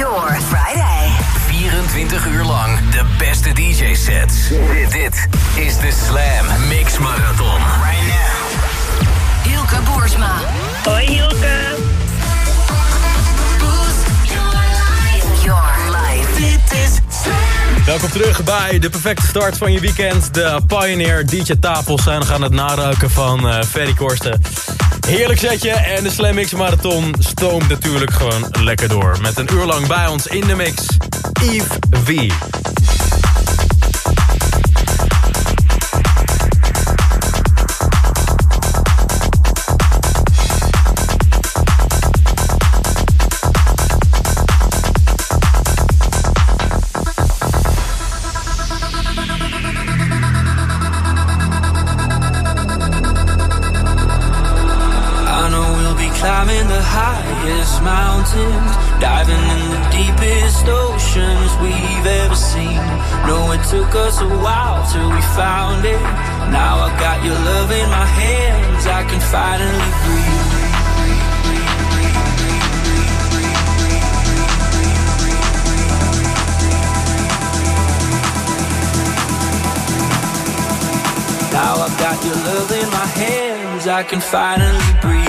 Your Friday. 24 uur lang de beste DJ sets. Dit, is de Slam Mix Marathon. Right now. Hilke Boersma. Hoi Hilke. Welkom terug bij de perfecte start van je weekend. De Pioneer DJ Tafels zijn gaan het naruiken van uh, Ferry Korsten. Heerlijk setje en de Slammix Marathon stoomt natuurlijk gewoon lekker door. Met een uur lang bij ons in de mix, Yves V. I can finally breathe.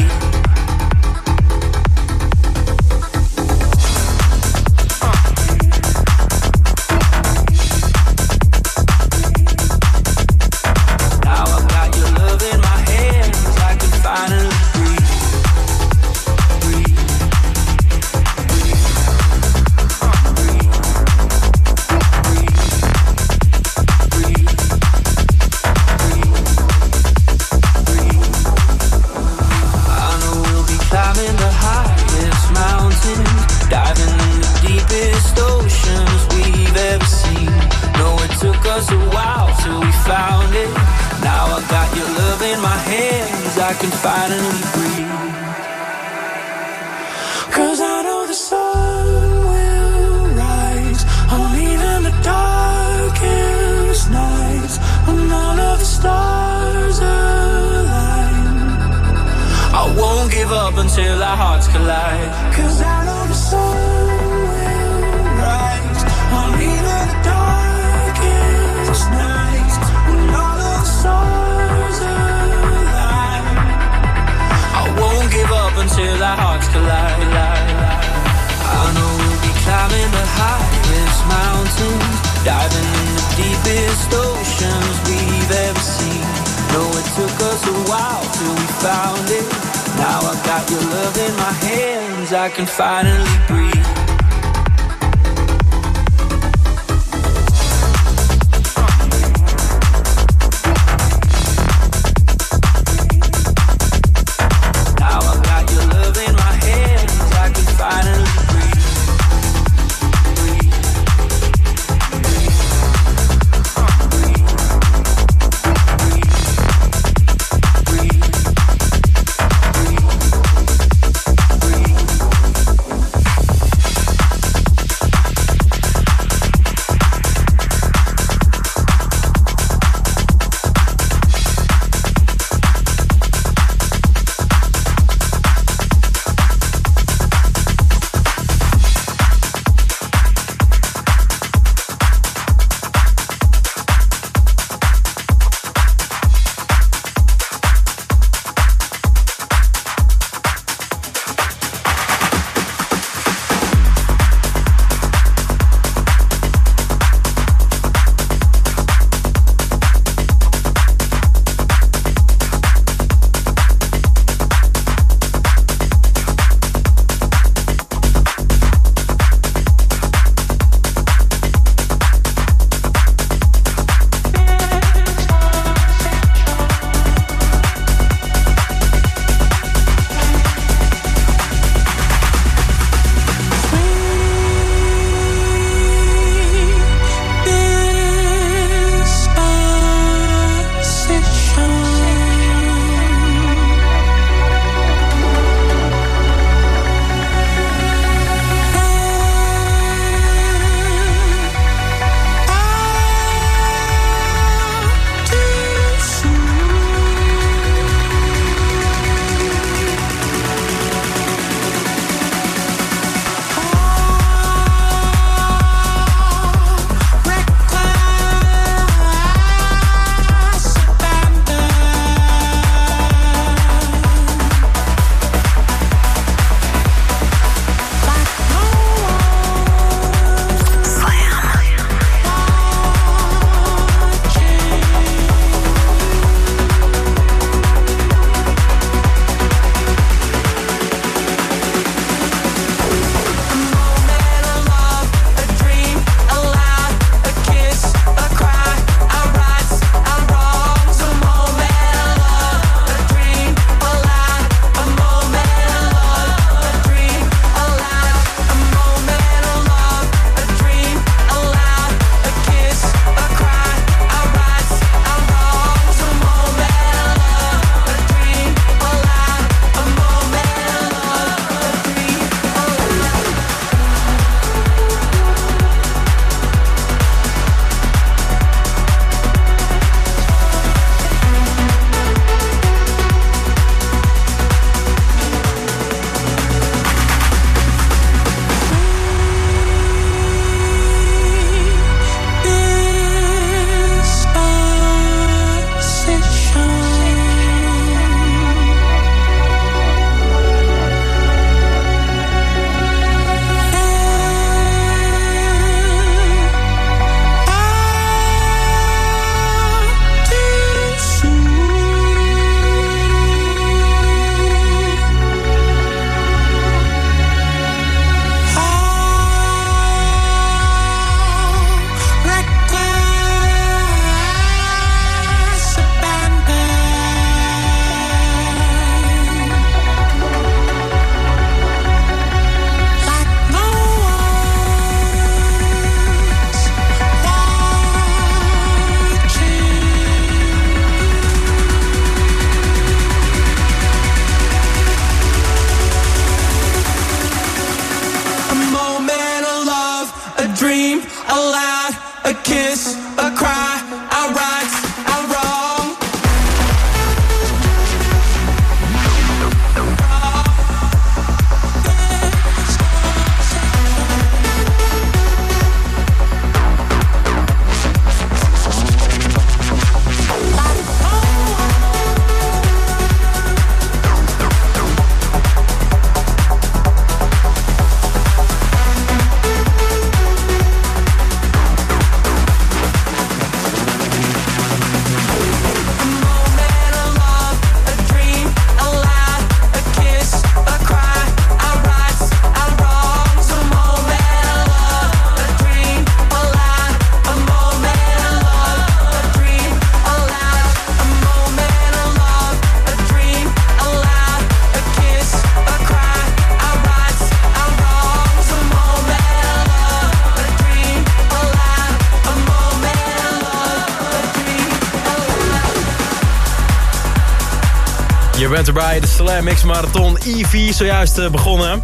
Bent erbij, de Slam X Marathon EV, zojuist eh, begonnen.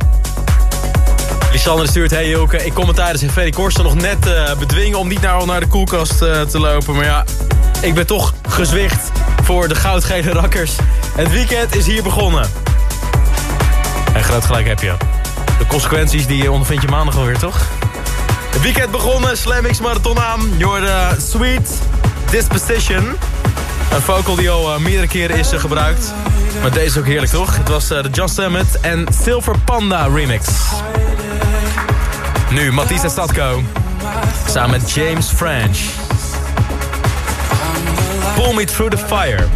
Lisanne stuurt, hey Hilke, ik kon me tijdens een Freddy Korsten nog net eh, bedwingen... om niet al naar de koelkast eh, te lopen. Maar ja, ik ben toch gezwicht voor de goudgele rakkers. Het weekend is hier begonnen. En groot gelijk heb je. De consequenties die ondervind je maandag alweer, toch? Het weekend begonnen, Slam X Marathon aan. Eh, Sweet Disposition. Een vocal die al meerdere keren is gebruikt. Maar deze is ook heerlijk, toch? Het was eh, de Just Summit en Silver Panda remix. Nu Matisse en Statko. Samen met James French. Pull me through the fire.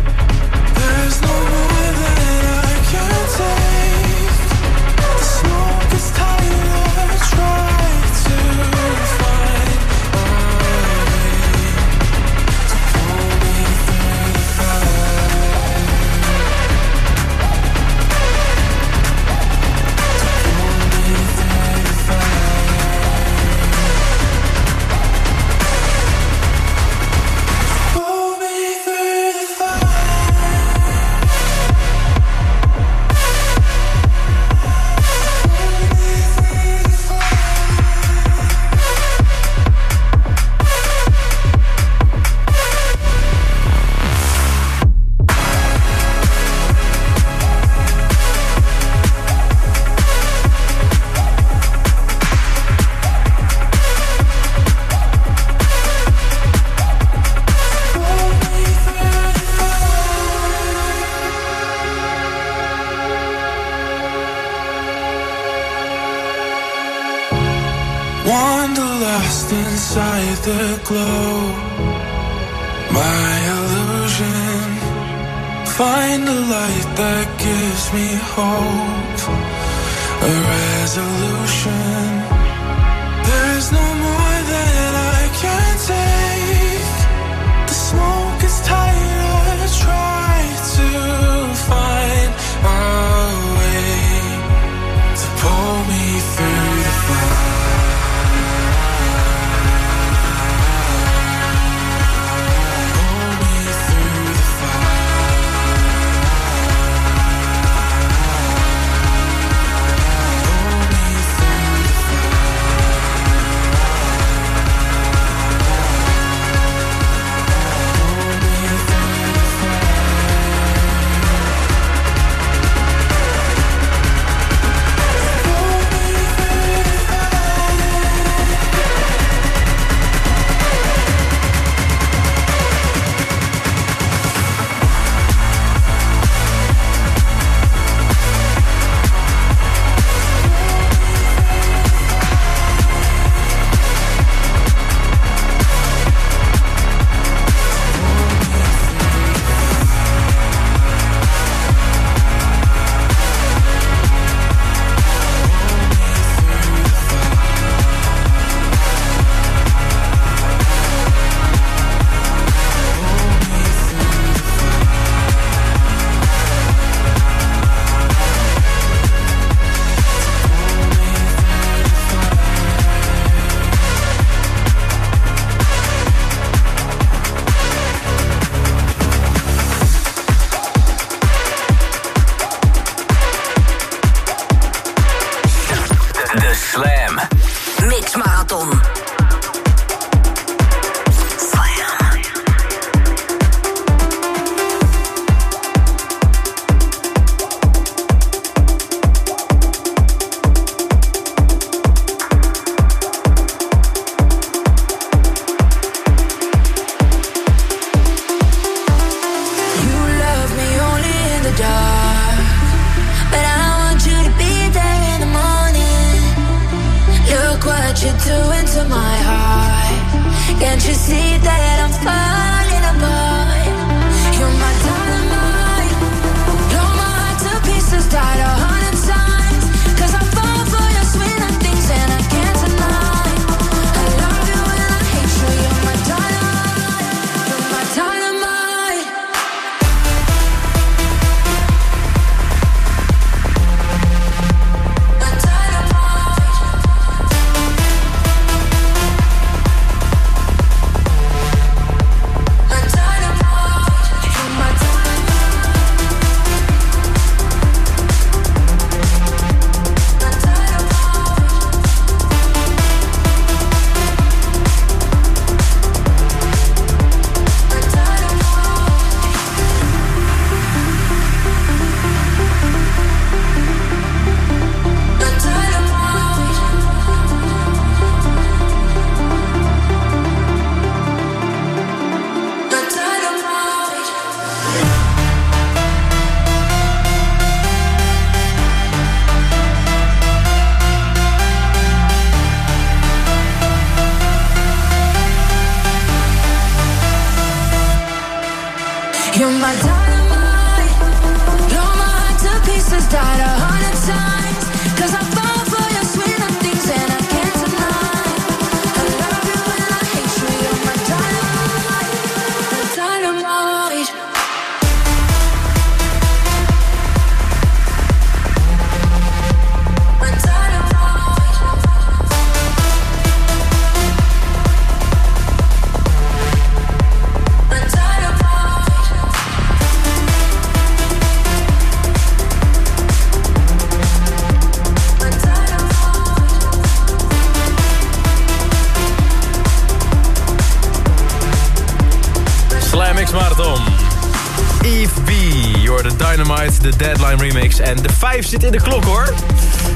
De Deadline remix. En de 5 zit in de klok hoor.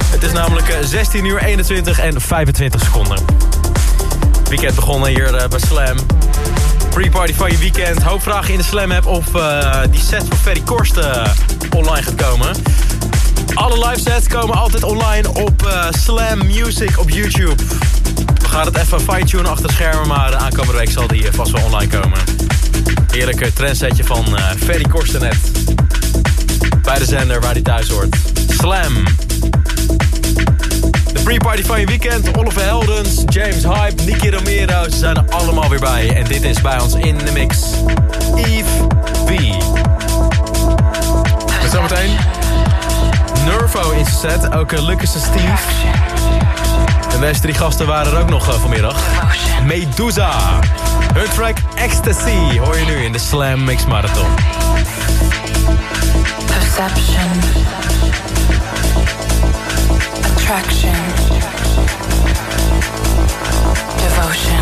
Het is namelijk eh, 16 uur 21 en 25 seconden. Weekend begonnen hier eh, bij Slam. Pre-party van je weekend. Hoop vragen in de Slam app of eh, die set van Ferry Korsten online gaat komen. Alle live sets komen altijd online op eh, Slam Music op YouTube. We gaan het even fine-tunen achter schermen, maar de aankomende week zal die eh, vast wel online komen. Heerlijke trendsetje van eh Ferry Korstenet. Bij de zender waar hij thuis hoort. Slam. De pre-party van je weekend. Oliver Heldens, James Hype, Nicky Romero. Ze zijn er allemaal weer bij. En dit is bij ons in de mix. Eve V. En zometeen Nervo in zijn set. Ook uh, Lucas en Steve. En deze drie gasten waren er ook nog eh, vanmiddag. Medusa. Hun track Ecstasy hoor je nu in de Slam Mix Marathon. Perception. Attraction. Devotion.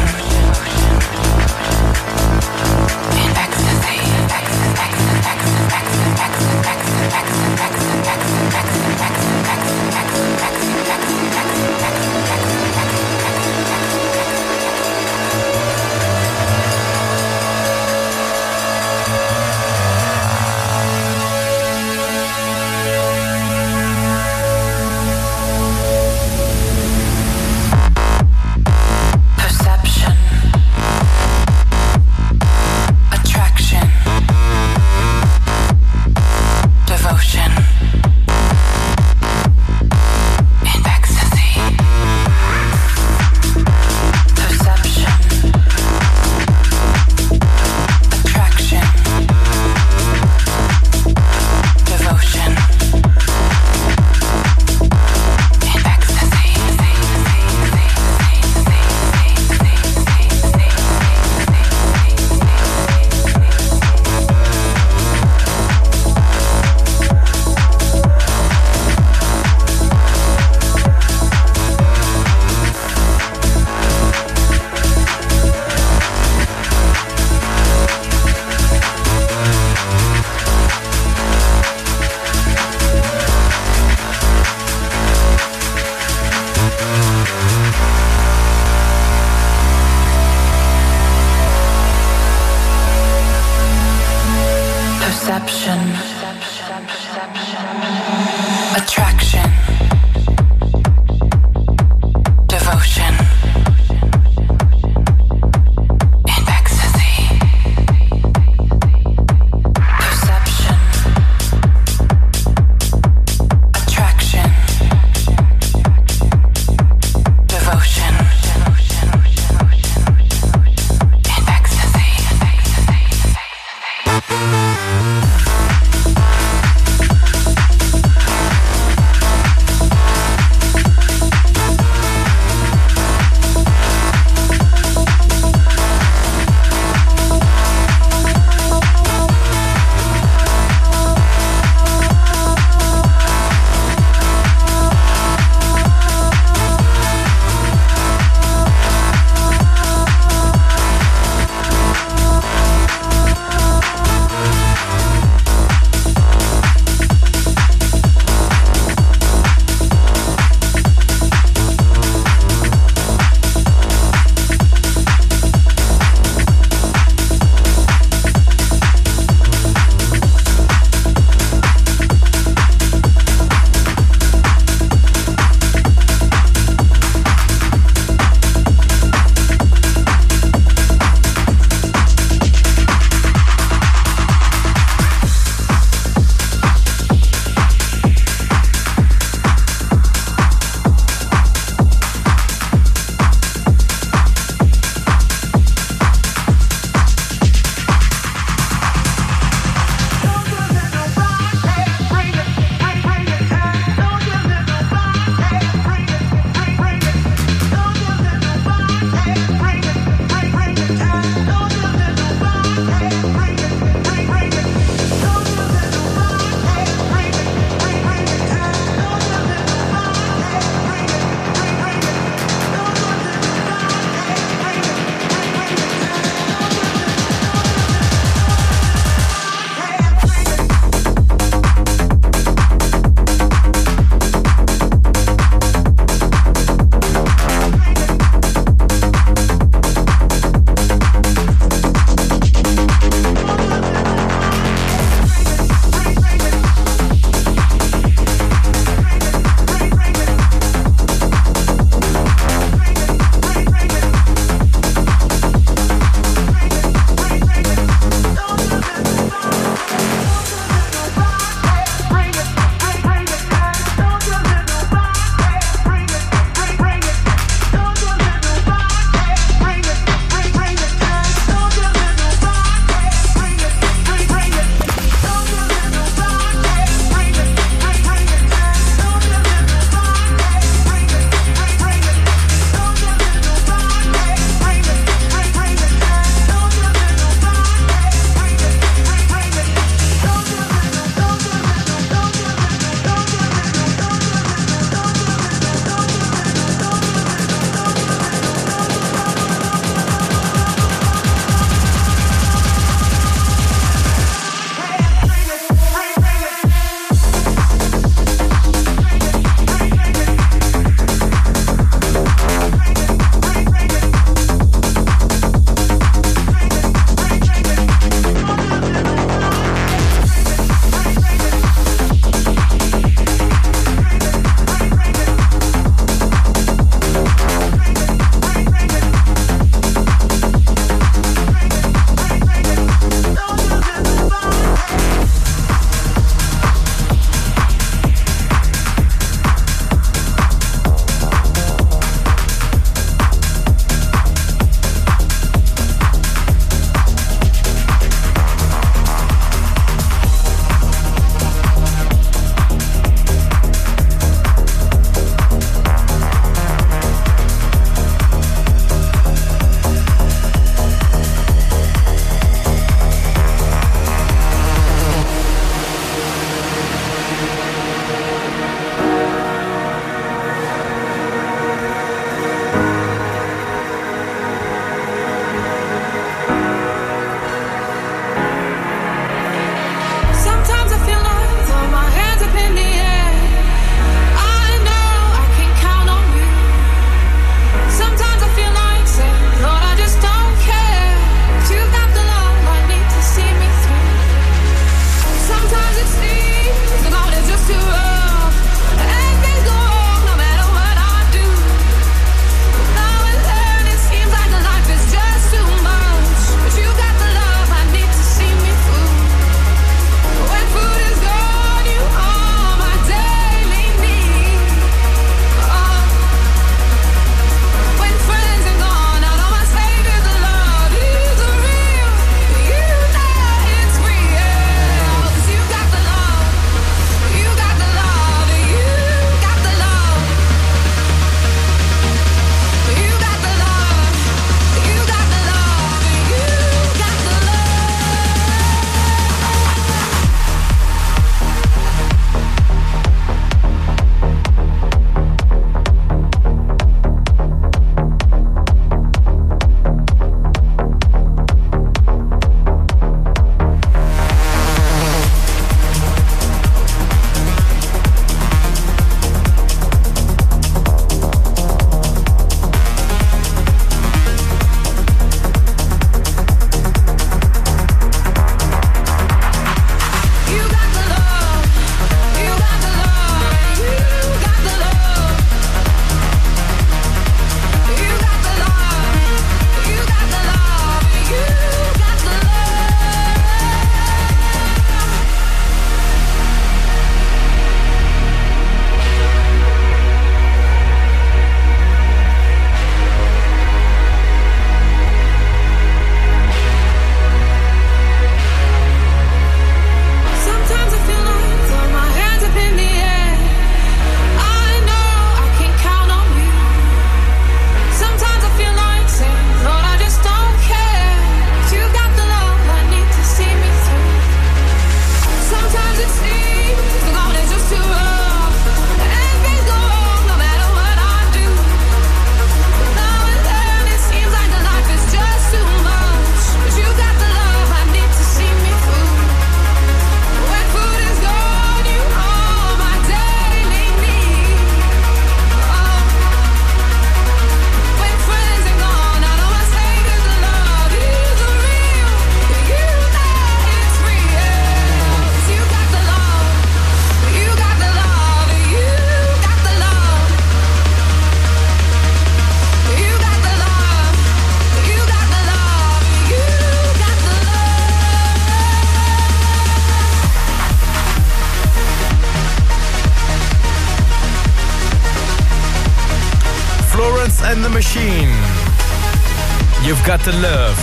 Got love.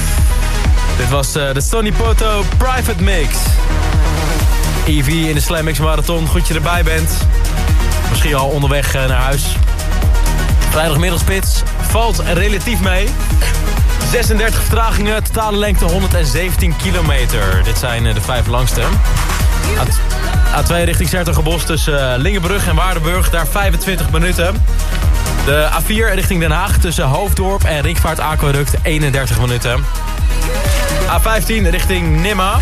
Dit was eh, de Sony Poto Private Mix. EV in de Slam Mix Marathon. Goed je erbij bent. Misschien al onderweg eh, naar huis. Vrijdagmiddagspits valt relatief mee. 36 vertragingen, totale lengte 117 kilometer. Dit zijn eh, de vijf langste. A- A2 richting Sertogenbos tussen Lingenbrug en Waardenburg. Daar 25 minuten. De A4 richting Den Haag tussen Hoofddorp en Ringvaart Aquaduct 31 minuten. A15 richting Nimma.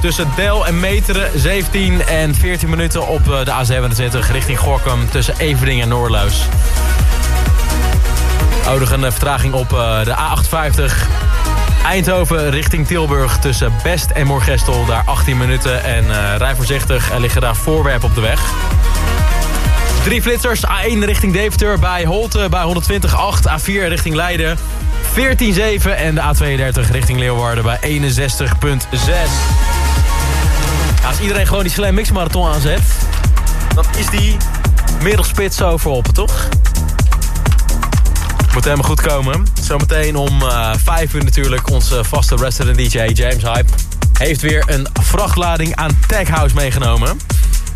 Tussen Del en Meteren 17 en 14 minuten op eh, de A27 richting Gorkum tussen Everding en Noorluis. Ook nog een eh, vertraging op eh, de A58 Eindhoven richting Tilburg tussen Best en Moorgestel. Daar 18 minuten en rij voorzichtig. Er liggen daar voorwerpen op de weg. Drie flitsers. A1 richting Deventer bij Holte bij 120.8. A4 richting Leiden 14.7. En de A32 richting Leeuwarden bij 61.6. Ja, als iedereen gewoon die Slam Mix Marathon aanzet... dan is die middelspits zo voorop, toch? Moet helemaal goed komen. Zometeen om eh 5 uur natuurlijk onze vaste resident DJ James Hype... heeft weer een vrachtlading aan Tech House meegenomen.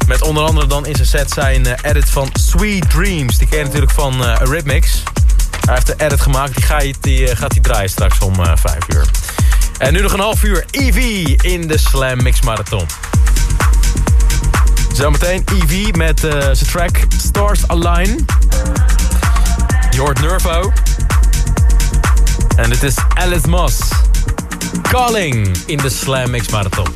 Met onder andere dan in zijn set zijn eh, edit van Sweet Dreams. Die ken je natuurlijk van eh Rhythmix. Hij heeft de edit gemaakt. Die, ga je, die eh, gaat hij draaien straks om eh 5 uur. En nu nog een half uur EV in de Slam Mix Marathon. Zometeen EV met zijn track Stars Align. Hoort Nervo. En dit is Alice Moss. Calling in de Slam Mix Marathon.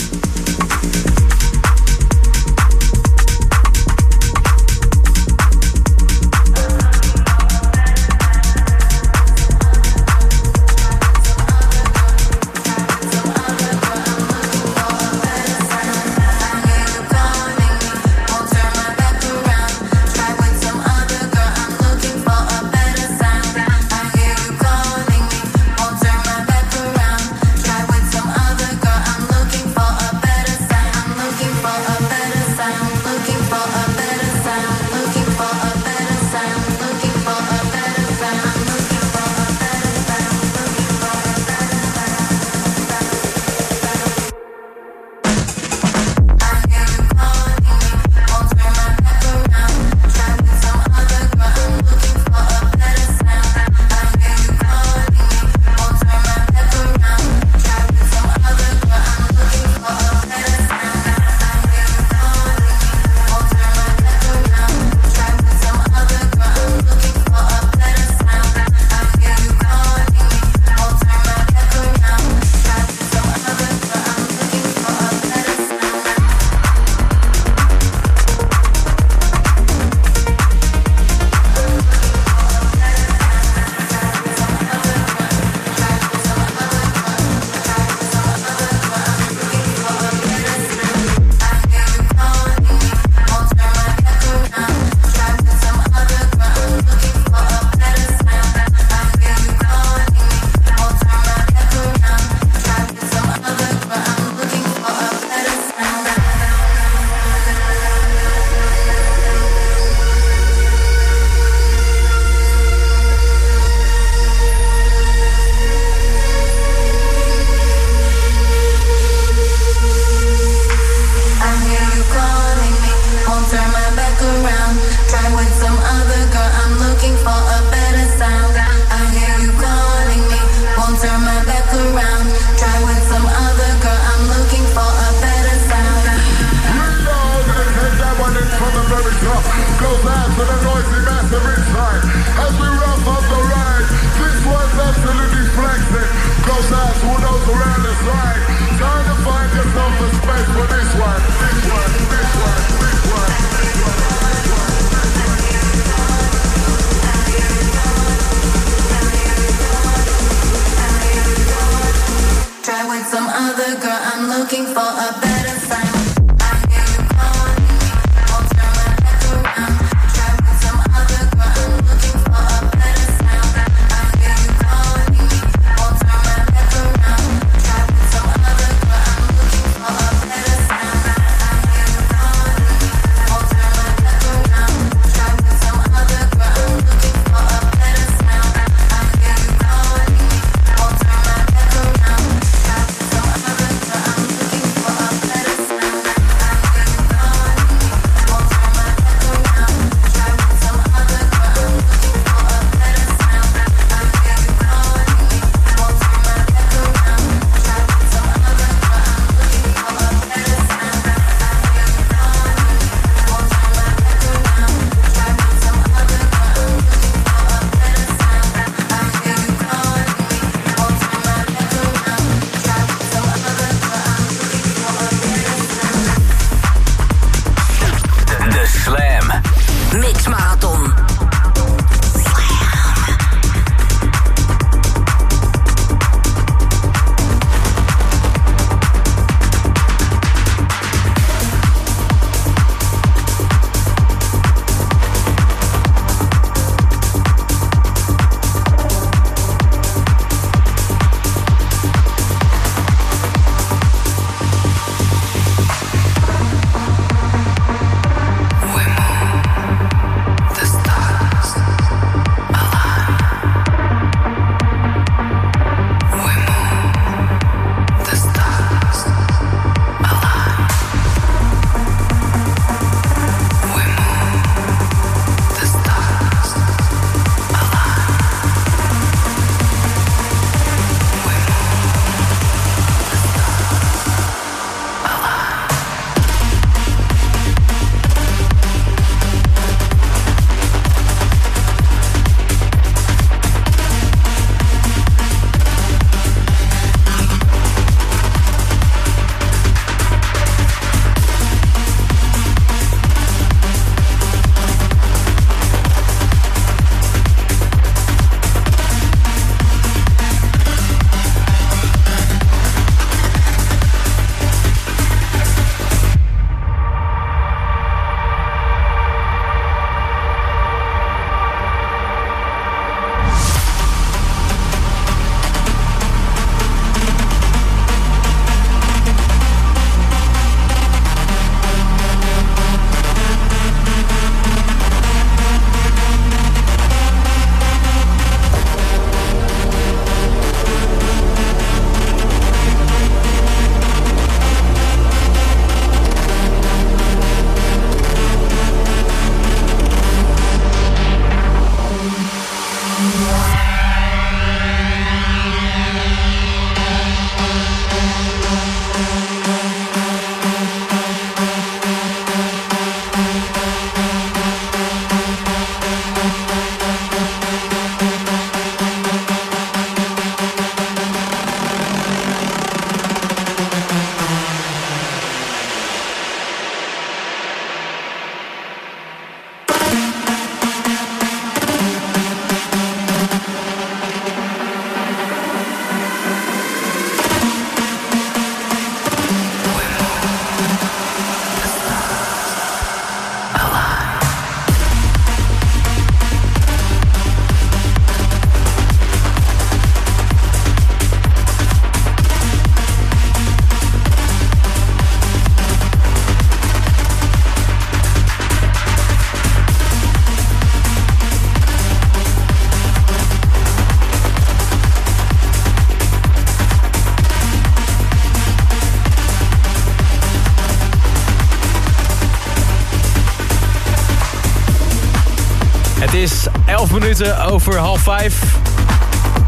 over half vijf.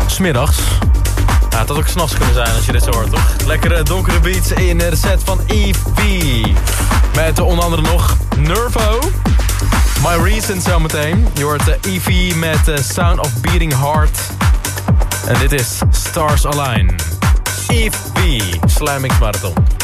Smiddags. Ja, het had ook s'nachts kunnen zijn als je dit zo hoort, toch? Lekkere donkere beats in de set van EP. Met onder andere nog Nervo. My Reason zometeen. Je hoort eh, Evie met de Sound of Beating Heart. En dit is Stars Align. Evie, slamming Marathon.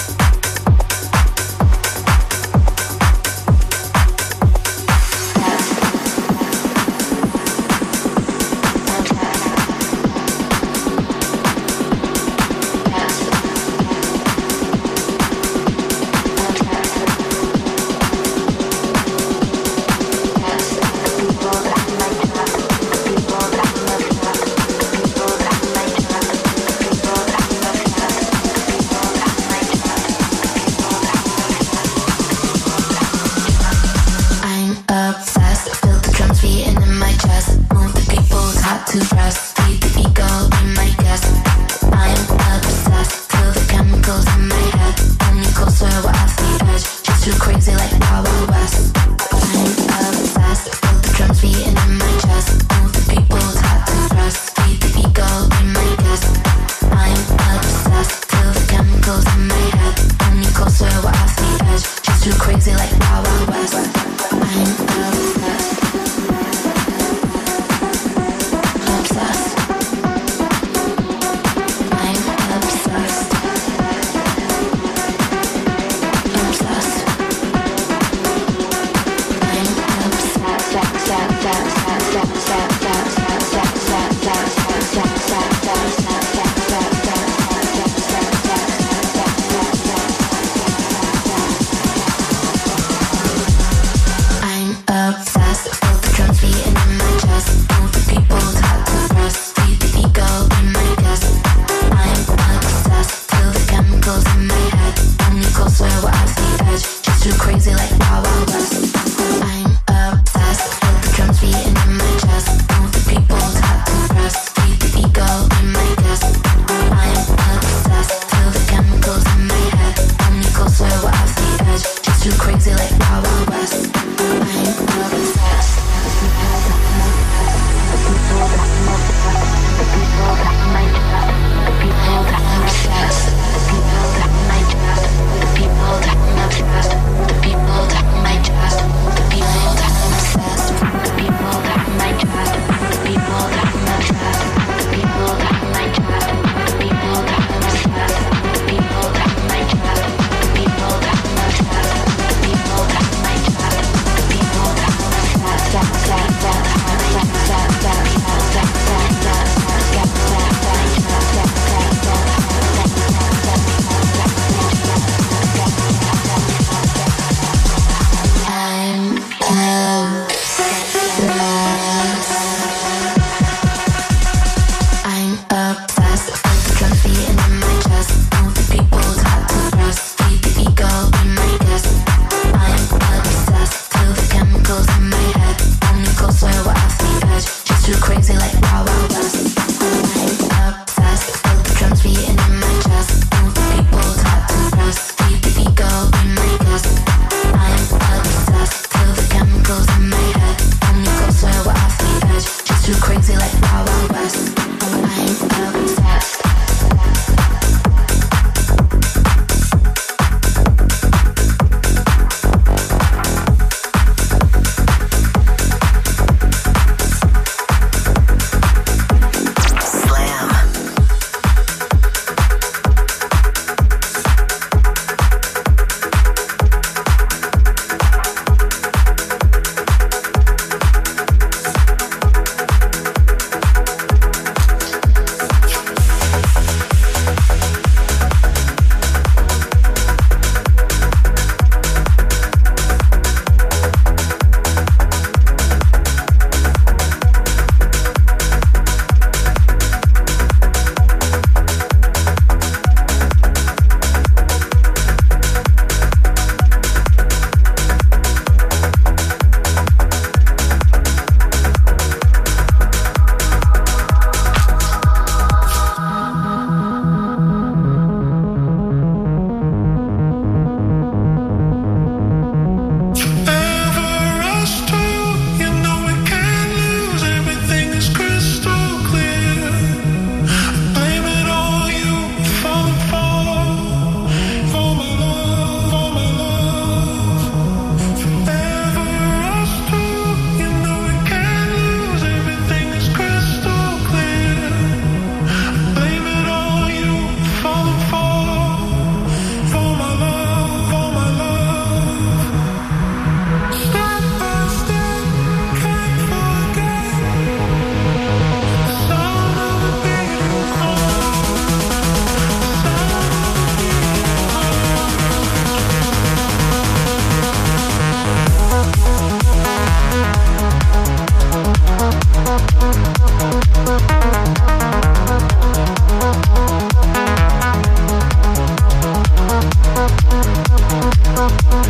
up, up.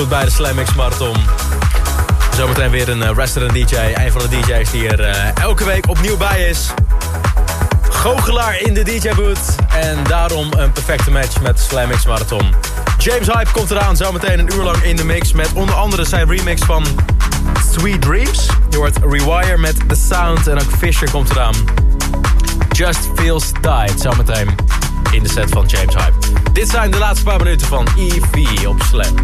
goed bij de Slammix Marathon. Zometeen weer een eh, resident DJ. Een van de DJ's die er eh, elke week opnieuw bij is. Goochelaar in de DJ-boot. En daarom een perfecte match met Slam Marathon. James Hype komt eraan zometeen een uur lang in de mix... met onder andere zijn remix van Sweet Dreams. Je wordt Rewire met The Sound en ook Fisher komt eraan. Just Feels Died zometeen in de set van James Hype. Dit zijn de laatste paar minuten van EV op Slam.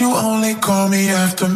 You only call me after